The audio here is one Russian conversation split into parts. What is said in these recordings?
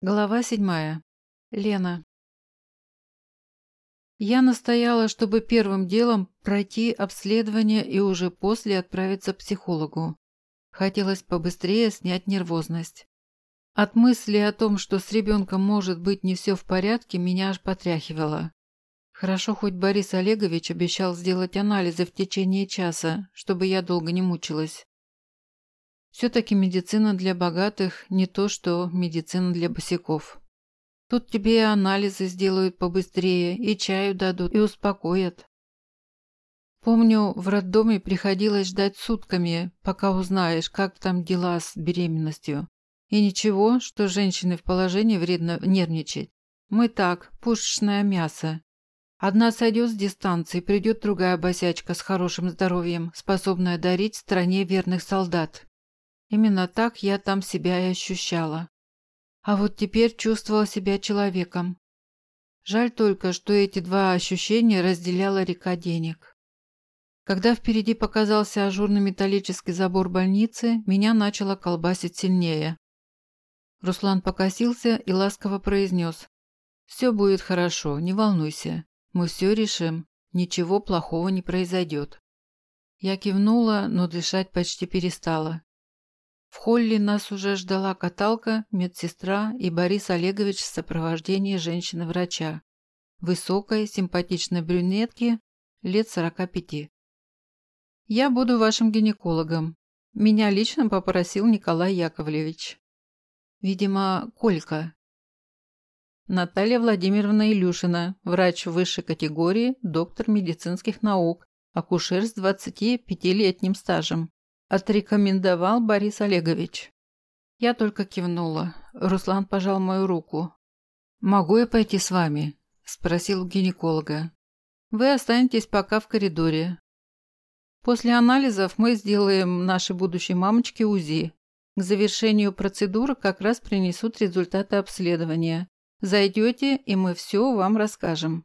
Глава седьмая. Лена. Я настояла, чтобы первым делом пройти обследование и уже после отправиться к психологу. Хотелось побыстрее снять нервозность. От мысли о том, что с ребенком может быть не все в порядке, меня аж потряхивало. Хорошо, хоть Борис Олегович обещал сделать анализы в течение часа, чтобы я долго не мучилась. Все-таки медицина для богатых не то, что медицина для босиков. Тут тебе и анализы сделают побыстрее, и чаю дадут, и успокоят. Помню, в роддоме приходилось ждать сутками, пока узнаешь, как там дела с беременностью. И ничего, что женщины в положении вредно нервничать. Мы так, пушечное мясо. Одна сойдет с дистанции, придет другая босячка с хорошим здоровьем, способная дарить стране верных солдат. Именно так я там себя и ощущала. А вот теперь чувствовала себя человеком. Жаль только, что эти два ощущения разделяла река денег. Когда впереди показался ажурный металлический забор больницы, меня начало колбасить сильнее. Руслан покосился и ласково произнес. «Все будет хорошо, не волнуйся. Мы все решим. Ничего плохого не произойдет». Я кивнула, но дышать почти перестала. В холле нас уже ждала каталка, медсестра и Борис Олегович в сопровождении женщины-врача. Высокой, симпатичной брюнетки, лет 45. «Я буду вашим гинекологом. Меня лично попросил Николай Яковлевич». Видимо, Колька. Наталья Владимировна Илюшина, врач высшей категории, доктор медицинских наук, акушер с 25-летним стажем. Отрекомендовал Борис Олегович. Я только кивнула. Руслан пожал мою руку. «Могу я пойти с вами?» – спросил гинеколога. «Вы останетесь пока в коридоре. После анализов мы сделаем нашей будущей мамочке УЗИ. К завершению процедуры как раз принесут результаты обследования. Зайдете, и мы все вам расскажем».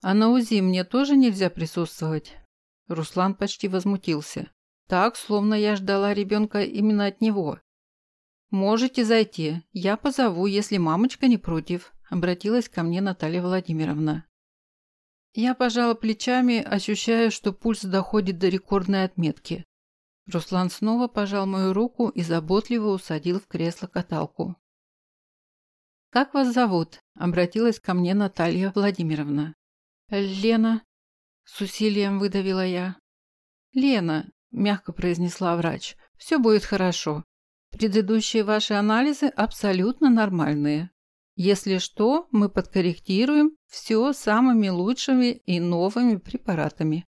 «А на УЗИ мне тоже нельзя присутствовать?» Руслан почти возмутился. Так, словно я ждала ребенка именно от него. «Можете зайти. Я позову, если мамочка не против», – обратилась ко мне Наталья Владимировна. Я пожала плечами, ощущая, что пульс доходит до рекордной отметки. Руслан снова пожал мою руку и заботливо усадил в кресло-каталку. «Как вас зовут?» – обратилась ко мне Наталья Владимировна. «Лена», – с усилием выдавила я. «Лена, мягко произнесла врач. «Все будет хорошо. Предыдущие ваши анализы абсолютно нормальные. Если что, мы подкорректируем все самыми лучшими и новыми препаратами.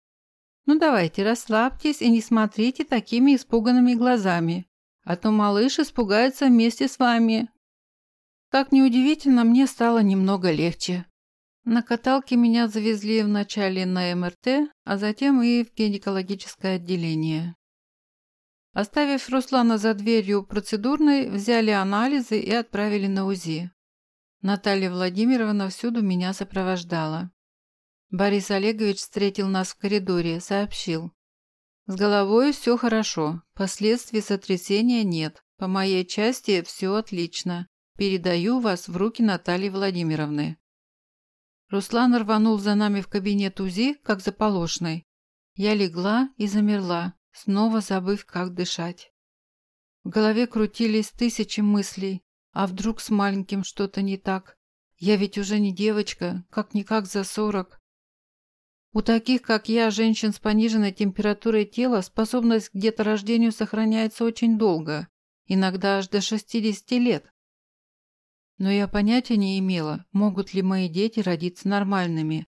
Ну давайте, расслабьтесь и не смотрите такими испуганными глазами, а то малыш испугается вместе с вами». Как неудивительно, мне стало немного легче. На каталке меня завезли вначале на МРТ, а затем и в гинекологическое отделение. Оставив Руслана за дверью процедурной, взяли анализы и отправили на УЗИ. Наталья Владимировна всюду меня сопровождала. Борис Олегович встретил нас в коридоре, сообщил. «С головой все хорошо, последствий сотрясения нет. По моей части все отлично. Передаю вас в руки Натальи Владимировны». Руслан рванул за нами в кабинет УЗИ, как заполошный. Я легла и замерла, снова забыв, как дышать. В голове крутились тысячи мыслей. А вдруг с маленьким что-то не так? Я ведь уже не девочка, как-никак за сорок. У таких, как я, женщин с пониженной температурой тела, способность к деторождению сохраняется очень долго, иногда аж до 60 лет. Но я понятия не имела, могут ли мои дети родиться нормальными.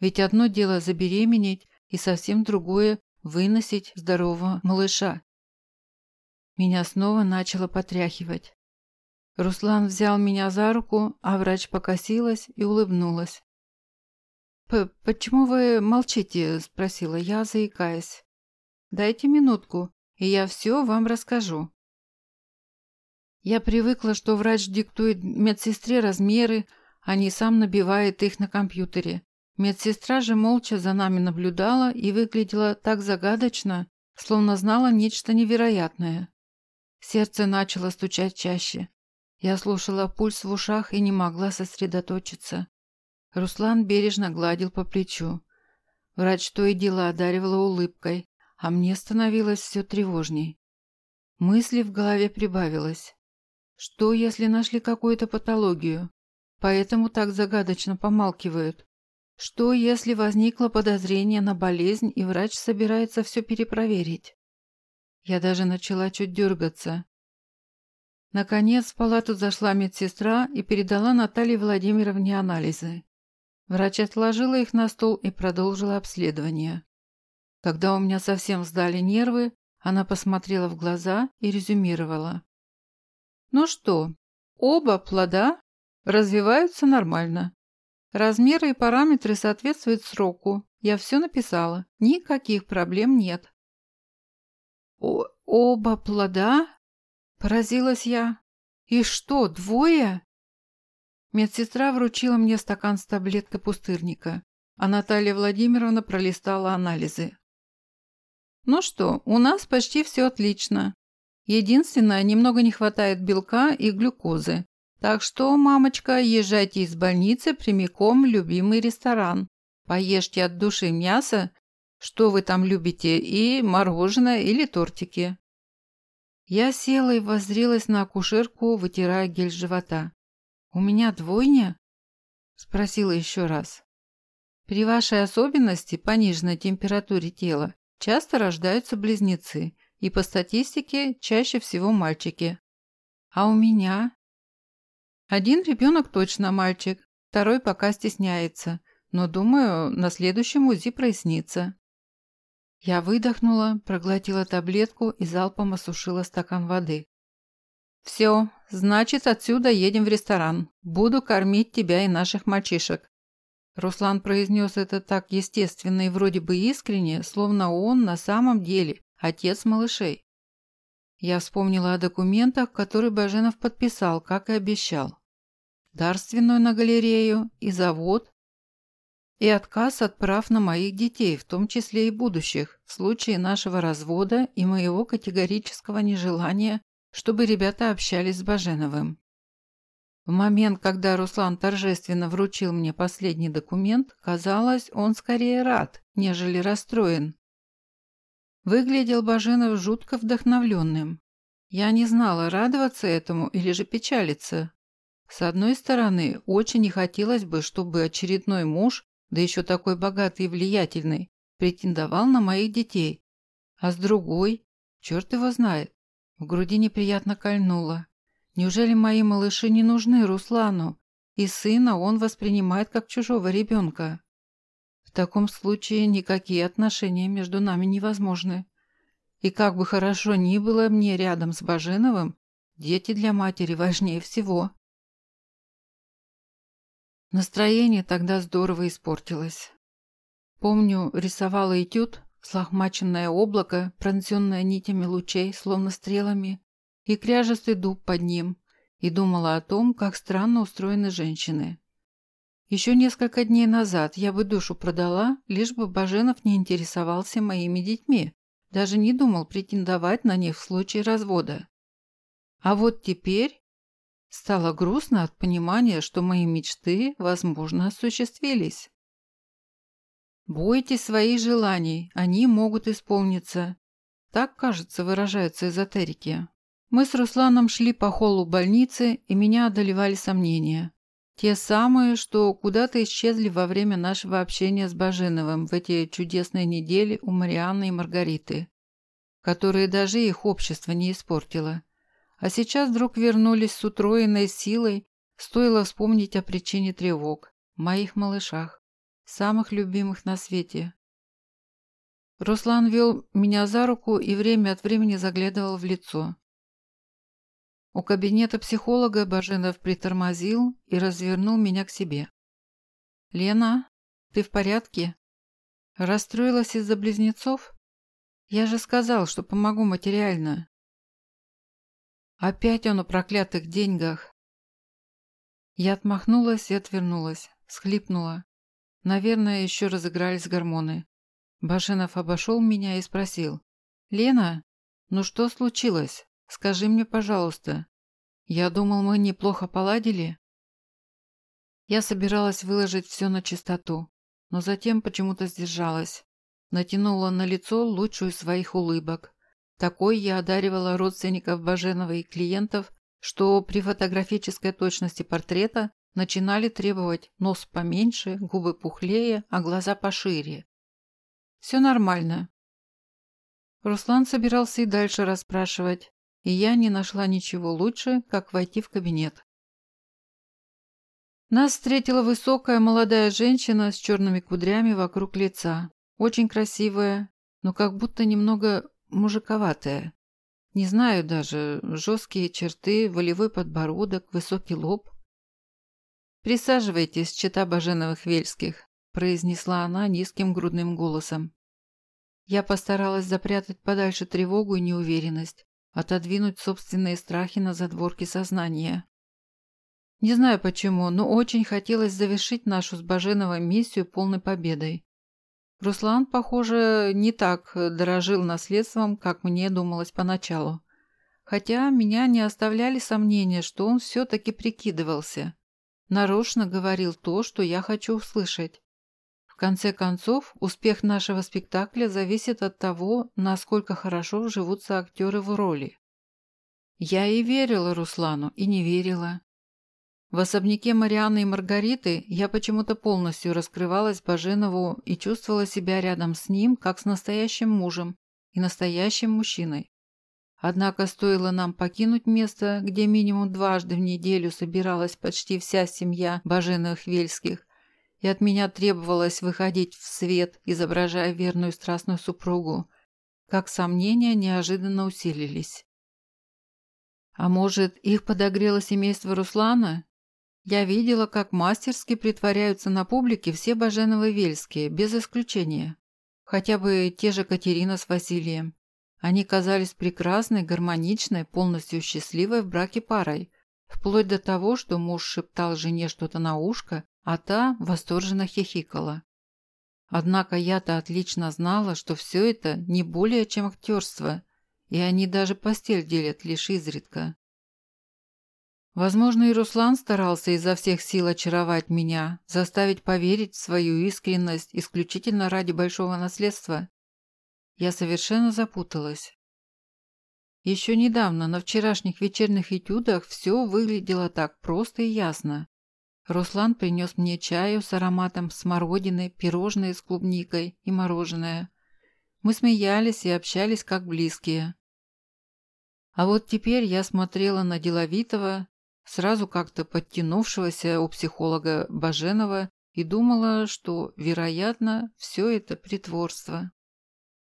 Ведь одно дело забеременеть, и совсем другое – выносить здорового малыша. Меня снова начало потряхивать. Руслан взял меня за руку, а врач покосилась и улыбнулась. «Почему вы молчите?» – спросила я, заикаясь. «Дайте минутку, и я все вам расскажу». Я привыкла, что врач диктует медсестре размеры, а не сам набивает их на компьютере. Медсестра же молча за нами наблюдала и выглядела так загадочно, словно знала нечто невероятное. Сердце начало стучать чаще. Я слушала пульс в ушах и не могла сосредоточиться. Руслан бережно гладил по плечу. Врач то и дело одаривала улыбкой, а мне становилось все тревожней. Мысли в голове прибавилось. Что, если нашли какую-то патологию? Поэтому так загадочно помалкивают. Что, если возникло подозрение на болезнь, и врач собирается все перепроверить? Я даже начала чуть дергаться. Наконец в палату зашла медсестра и передала Наталье Владимировне анализы. Врач отложила их на стол и продолжила обследование. Когда у меня совсем сдали нервы, она посмотрела в глаза и резюмировала. Ну что, оба плода развиваются нормально. Размеры и параметры соответствуют сроку. Я все написала. Никаких проблем нет. О оба плода? Поразилась я. И что, двое? Медсестра вручила мне стакан с таблеткой пустырника, а Наталья Владимировна пролистала анализы. Ну что, у нас почти все отлично. Единственное, немного не хватает белка и глюкозы. Так что, мамочка, езжайте из больницы прямиком в любимый ресторан. Поешьте от души мясо, что вы там любите, и мороженое или тортики. Я села и воззрелась на акушерку, вытирая гель живота. «У меня двойня?» – спросила еще раз. «При вашей особенности, пониженной температуре тела, часто рождаются близнецы, и по статистике чаще всего мальчики. А у меня? Один ребенок точно мальчик, второй пока стесняется, но, думаю, на следующем УЗИ прояснится. Я выдохнула, проглотила таблетку и залпом осушила стакан воды. «Все, значит, отсюда едем в ресторан. Буду кормить тебя и наших мальчишек». Руслан произнес это так естественно и вроде бы искренне, словно он на самом деле отец малышей. Я вспомнила о документах, которые Баженов подписал, как и обещал. Дарственную на галерею и завод, и отказ от прав на моих детей, в том числе и будущих, в случае нашего развода и моего категорического нежелания, чтобы ребята общались с Баженовым. В момент, когда Руслан торжественно вручил мне последний документ, казалось, он скорее рад, нежели расстроен. Выглядел Баженов жутко вдохновленным. Я не знала, радоваться этому или же печалиться. С одной стороны, очень не хотелось бы, чтобы очередной муж, да еще такой богатый и влиятельный, претендовал на моих детей. А с другой, черт его знает, в груди неприятно кольнуло. Неужели мои малыши не нужны Руслану, и сына он воспринимает как чужого ребенка? Таком случае никакие отношения между нами невозможны. И как бы хорошо ни было мне рядом с Баженовым, дети для матери важнее всего. Настроение тогда здорово испортилось. Помню, рисовала этюд, слохмаченное облако, пронзенное нитями лучей, словно стрелами, и кряжестый дуб под ним, и думала о том, как странно устроены женщины. Еще несколько дней назад я бы душу продала, лишь бы Баженов не интересовался моими детьми, даже не думал претендовать на них в случае развода. А вот теперь стало грустно от понимания, что мои мечты, возможно, осуществились. Бойтесь своих желаний, они могут исполниться. Так, кажется, выражаются эзотерики. Мы с Русланом шли по холлу больницы, и меня одолевали сомнения. Те самые, что куда-то исчезли во время нашего общения с Баженовым в эти чудесные недели у Марианны и Маргариты, которые даже их общество не испортило. А сейчас вдруг вернулись с утроенной силой, стоило вспомнить о причине тревог, моих малышах, самых любимых на свете. Руслан вел меня за руку и время от времени заглядывал в лицо. У кабинета психолога Баженов притормозил и развернул меня к себе. «Лена, ты в порядке? Расстроилась из-за близнецов? Я же сказал, что помогу материально». Опять он о проклятых деньгах. Я отмахнулась и отвернулась, схлипнула. Наверное, еще разыгрались гормоны. Баженов обошел меня и спросил. «Лена, ну что случилось?» Скажи мне, пожалуйста. Я думал, мы неплохо поладили. Я собиралась выложить все на чистоту, но затем почему-то сдержалась. Натянула на лицо лучшую из своих улыбок. Такой я одаривала родственников Баженова и клиентов, что при фотографической точности портрета начинали требовать нос поменьше, губы пухлее, а глаза пошире. Все нормально. Руслан собирался и дальше расспрашивать, и я не нашла ничего лучше, как войти в кабинет. Нас встретила высокая молодая женщина с черными кудрями вокруг лица. Очень красивая, но как будто немного мужиковатая. Не знаю даже, жесткие черты, волевой подбородок, высокий лоб. «Присаживайтесь, чита Баженовых-Вельских», – произнесла она низким грудным голосом. Я постаралась запрятать подальше тревогу и неуверенность, отодвинуть собственные страхи на задворки сознания. Не знаю почему, но очень хотелось завершить нашу с Баженовой миссию полной победой. Руслан, похоже, не так дорожил наследством, как мне думалось поначалу. Хотя меня не оставляли сомнения, что он все-таки прикидывался. Нарочно говорил то, что я хочу услышать. В конце концов, успех нашего спектакля зависит от того, насколько хорошо вживутся актеры в роли. Я и верила Руслану, и не верила. В особняке Марианны и Маргариты я почему-то полностью раскрывалась Баженову и чувствовала себя рядом с ним, как с настоящим мужем и настоящим мужчиной. Однако стоило нам покинуть место, где минимум дважды в неделю собиралась почти вся семья Баженовых-Вельских, и от меня требовалось выходить в свет, изображая верную страстную супругу, как сомнения неожиданно усилились. А может, их подогрело семейство Руслана? Я видела, как мастерски притворяются на публике все Баженовы-Вельские, без исключения. Хотя бы те же Катерина с Василием. Они казались прекрасной, гармоничной, полностью счастливой в браке парой, вплоть до того, что муж шептал жене что-то на ушко, а та восторженно хихикала. Однако я-то отлично знала, что все это не более чем актерство, и они даже постель делят лишь изредка. Возможно, и Руслан старался изо всех сил очаровать меня, заставить поверить в свою искренность исключительно ради большого наследства. Я совершенно запуталась. Еще недавно на вчерашних вечерних этюдах все выглядело так просто и ясно. Руслан принес мне чаю с ароматом смородины, пирожные с клубникой и мороженое. Мы смеялись и общались как близкие. А вот теперь я смотрела на деловитого, сразу как-то подтянувшегося у психолога Баженова и думала, что, вероятно, все это притворство.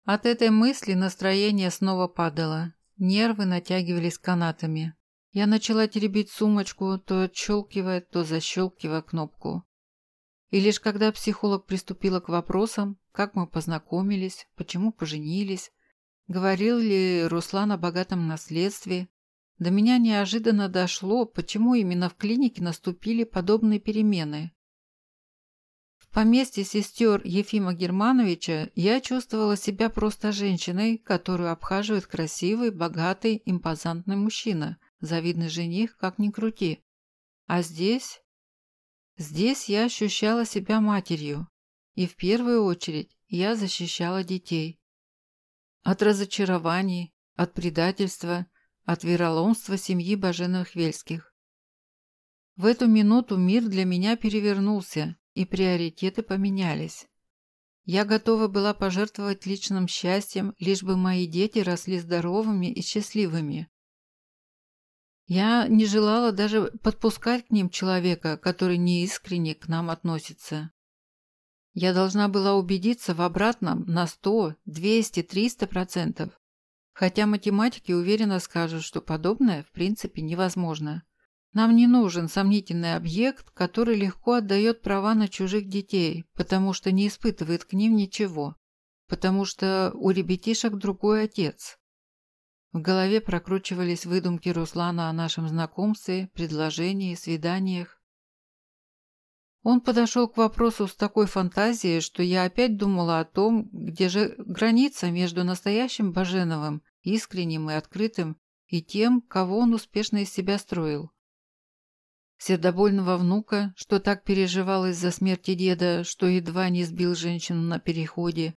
От этой мысли настроение снова падало, нервы натягивались канатами. Я начала теребить сумочку, то отщелкивая, то защелкивая кнопку. И лишь когда психолог приступила к вопросам, как мы познакомились, почему поженились, говорил ли Руслан о богатом наследстве, до меня неожиданно дошло, почему именно в клинике наступили подобные перемены. В поместье сестер Ефима Германовича я чувствовала себя просто женщиной, которую обхаживает красивый, богатый, импозантный мужчина, завидный жених, как ни крути. А здесь... Здесь я ощущала себя матерью, и в первую очередь я защищала детей. От разочарований, от предательства – от вероломства семьи Баженовых-Вельских. В эту минуту мир для меня перевернулся, и приоритеты поменялись. Я готова была пожертвовать личным счастьем, лишь бы мои дети росли здоровыми и счастливыми. Я не желала даже подпускать к ним человека, который неискренне к нам относится. Я должна была убедиться в обратном на 100, 200, 300 процентов. Хотя математики уверенно скажут, что подобное в принципе невозможно. Нам не нужен сомнительный объект, который легко отдает права на чужих детей, потому что не испытывает к ним ничего, потому что у ребятишек другой отец. В голове прокручивались выдумки Руслана о нашем знакомстве, предложении, свиданиях. Он подошел к вопросу с такой фантазией, что я опять думала о том, где же граница между настоящим Баженовым, искренним и открытым, и тем, кого он успешно из себя строил. Сердобольного внука, что так переживал из-за смерти деда, что едва не сбил женщину на переходе.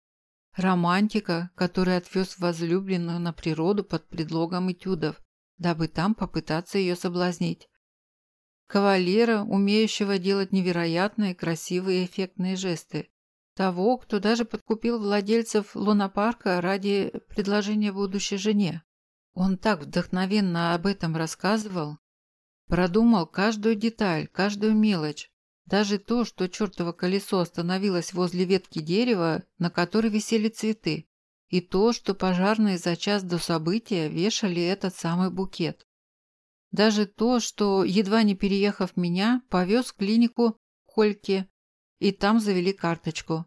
Романтика, который отвез возлюбленную на природу под предлогом этюдов, дабы там попытаться ее соблазнить. Кавалера, умеющего делать невероятные, красивые эффектные жесты. Того, кто даже подкупил владельцев лунопарка ради предложения будущей жене. Он так вдохновенно об этом рассказывал. Продумал каждую деталь, каждую мелочь. Даже то, что чертово колесо остановилось возле ветки дерева, на которой висели цветы. И то, что пожарные за час до события вешали этот самый букет. Даже то, что, едва не переехав меня, повез в клинику Кольки и там завели карточку.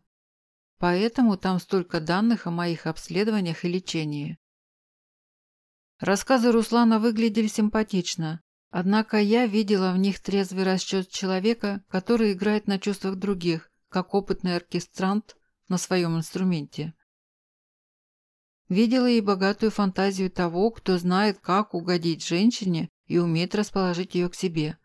Поэтому там столько данных о моих обследованиях и лечении. Рассказы Руслана выглядели симпатично, однако я видела в них трезвый расчет человека, который играет на чувствах других, как опытный оркестрант на своем инструменте. Видела и богатую фантазию того, кто знает, как угодить женщине и умеет расположить ее к себе.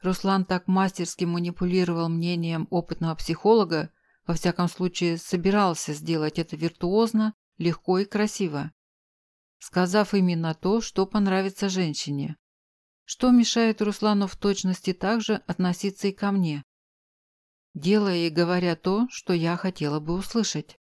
Руслан так мастерски манипулировал мнением опытного психолога, во всяком случае собирался сделать это виртуозно, легко и красиво, сказав именно то, что понравится женщине. Что мешает Руслану в точности также относиться и ко мне, делая и говоря то, что я хотела бы услышать.